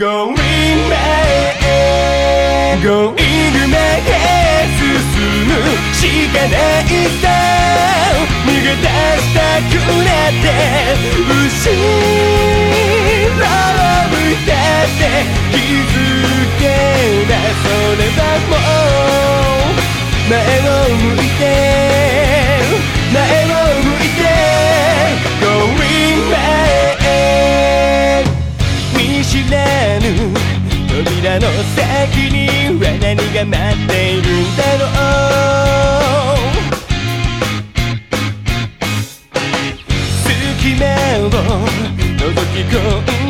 Going back. Going back 進む。しかないさ逃げ出したくなって。後ろをらの先には何が待っているんだろう。隙間を覗き込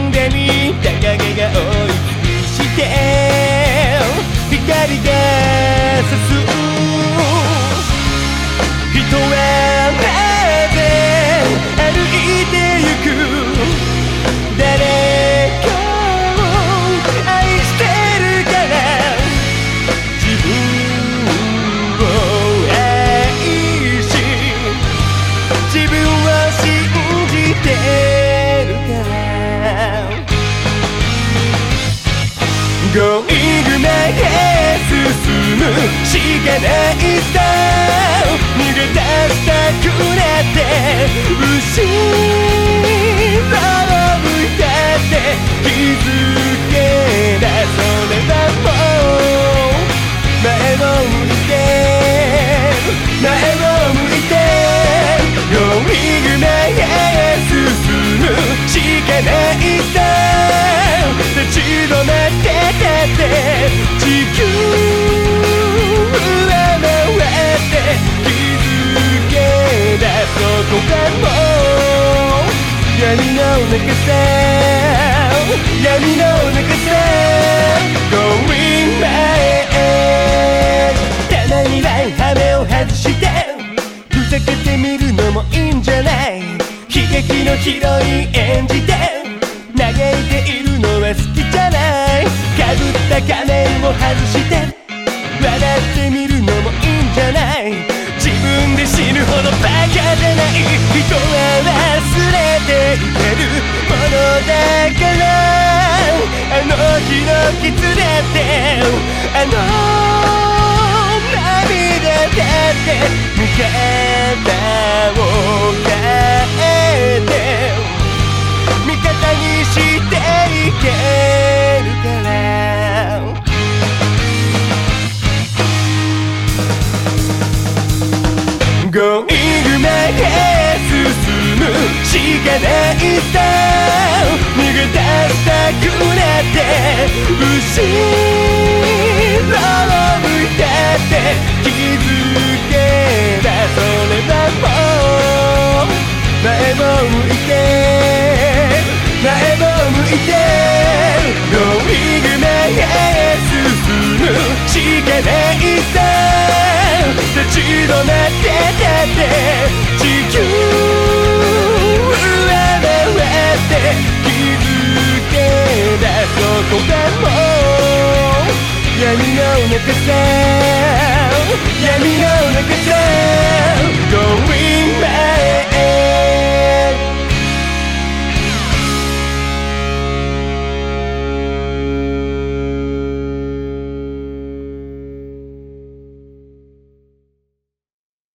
んでみた影が追いつして光が差すゴイグ前へ進む。しかないさ逃げ出したくなって後ろ中さ闇の中さ Going 前へたまには羽目を外して。ふざけてみるのもいいんじゃない。悲劇のヒロイン演じて嘆いているのは好きじゃないかぶった仮面を外して。笑ってみるのもいいんじゃない。自分で死ぬほどバカじゃない。の日の傷だってあの涙だって味方を変えて味方にしていけるからゴイグ前へ進むしかないさしかないさ立ち止まってたって中さ闇の中さ